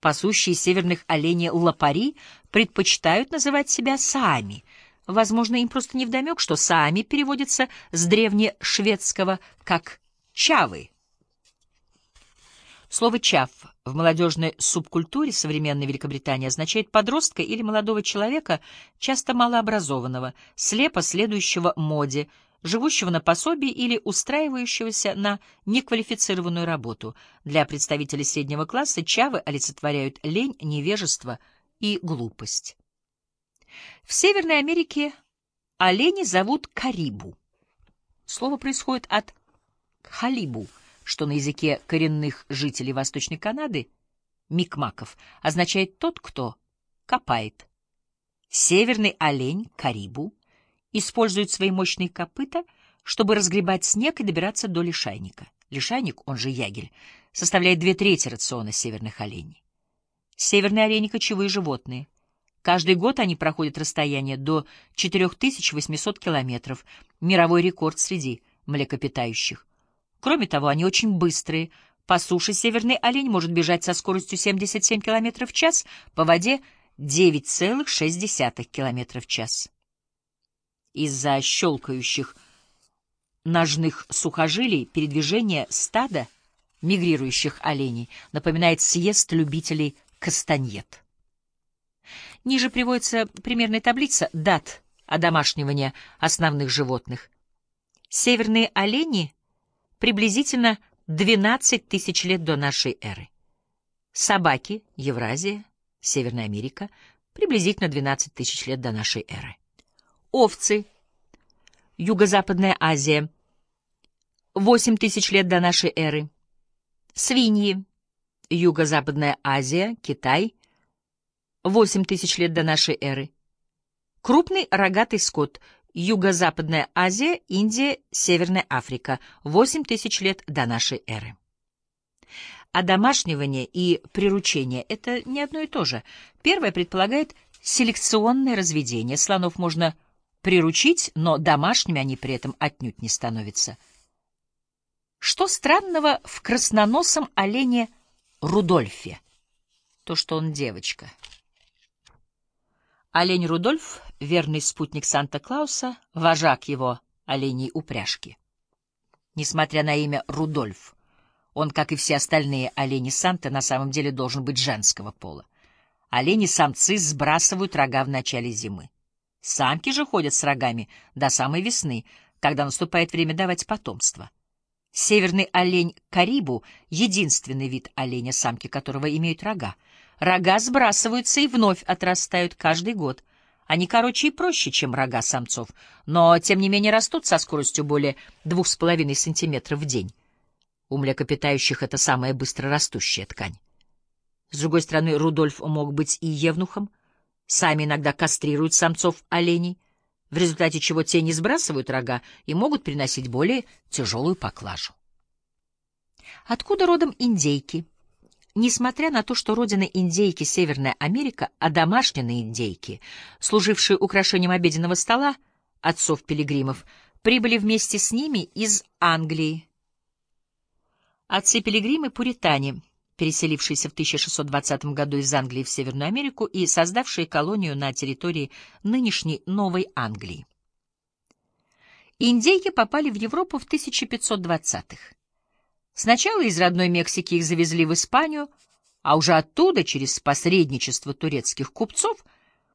Пасущие северных оленей лапари предпочитают называть себя саами. Возможно, им просто невдомек, что саами переводится с древнешведского как «чавы». Слово «чав» в молодежной субкультуре современной Великобритании означает подростка или молодого человека, часто малообразованного, слепо следующего моде, живущего на пособии или устраивающегося на неквалифицированную работу. Для представителей среднего класса чавы олицетворяют лень, невежество и глупость. В Северной Америке оленей зовут карибу. Слово происходит от халибу, что на языке коренных жителей Восточной Канады, микмаков, означает «тот, кто копает». Северный олень, карибу, используют свои мощные копыта, чтобы разгребать снег и добираться до лишайника. Лишайник, он же ягель, составляет две трети рациона северных оленей. Северные олени — кочевые животные. Каждый год они проходят расстояние до 4800 километров, мировой рекорд среди млекопитающих. Кроме того, они очень быстрые. По суше северный олень может бежать со скоростью 77 км в час, по воде — 9,6 км в час из-за щелкающих ножных сухожилий передвижение стада мигрирующих оленей напоминает съезд любителей кастаньет. Ниже приводится примерная таблица дат одомашнивания основных животных. Северные олени приблизительно 12 тысяч лет до нашей эры. Собаки — Евразия, Северная Америка — приблизительно 12 тысяч лет до нашей эры овцы, Юго-Западная Азия, 8 тысяч лет до нашей эры, свиньи, Юго-Западная Азия, Китай, 8 тысяч лет до нашей эры, крупный рогатый скот, Юго-Западная Азия, Индия, Северная Африка, 8 тысяч лет до нашей эры. Одомашнивание и приручение — это не одно и то же. Первое предполагает селекционное разведение. Слонов можно приручить, но домашними они при этом отнюдь не становятся. Что странного в красноносом олене Рудольфе? То, что он девочка. Олень Рудольф — верный спутник Санта-Клауса, вожак его оленей упряжки. Несмотря на имя Рудольф, он, как и все остальные олени Санта, на самом деле должен быть женского пола. Олени-самцы сбрасывают рога в начале зимы. Самки же ходят с рогами до самой весны, когда наступает время давать потомство. Северный олень Карибу — единственный вид оленя, самки которого имеют рога. Рога сбрасываются и вновь отрастают каждый год. Они короче и проще, чем рога самцов, но, тем не менее, растут со скоростью более двух с половиной сантиметров в день. У млекопитающих это самая быстрорастущая ткань. С другой стороны, Рудольф мог быть и евнухом, сами иногда кастрируют самцов оленей, в результате чего те не сбрасывают рога и могут приносить более тяжелую поклажу. Откуда родом индейки? Несмотря на то, что родина индейки — Северная Америка, а домашние индейки, служившие украшением обеденного стола отцов-пилигримов, прибыли вместе с ними из Англии. Отцы-пилигримы — пуритане — переселившиеся в 1620 году из Англии в Северную Америку и создавшие колонию на территории нынешней Новой Англии. Индейки попали в Европу в 1520-х. Сначала из родной Мексики их завезли в Испанию, а уже оттуда, через посредничество турецких купцов,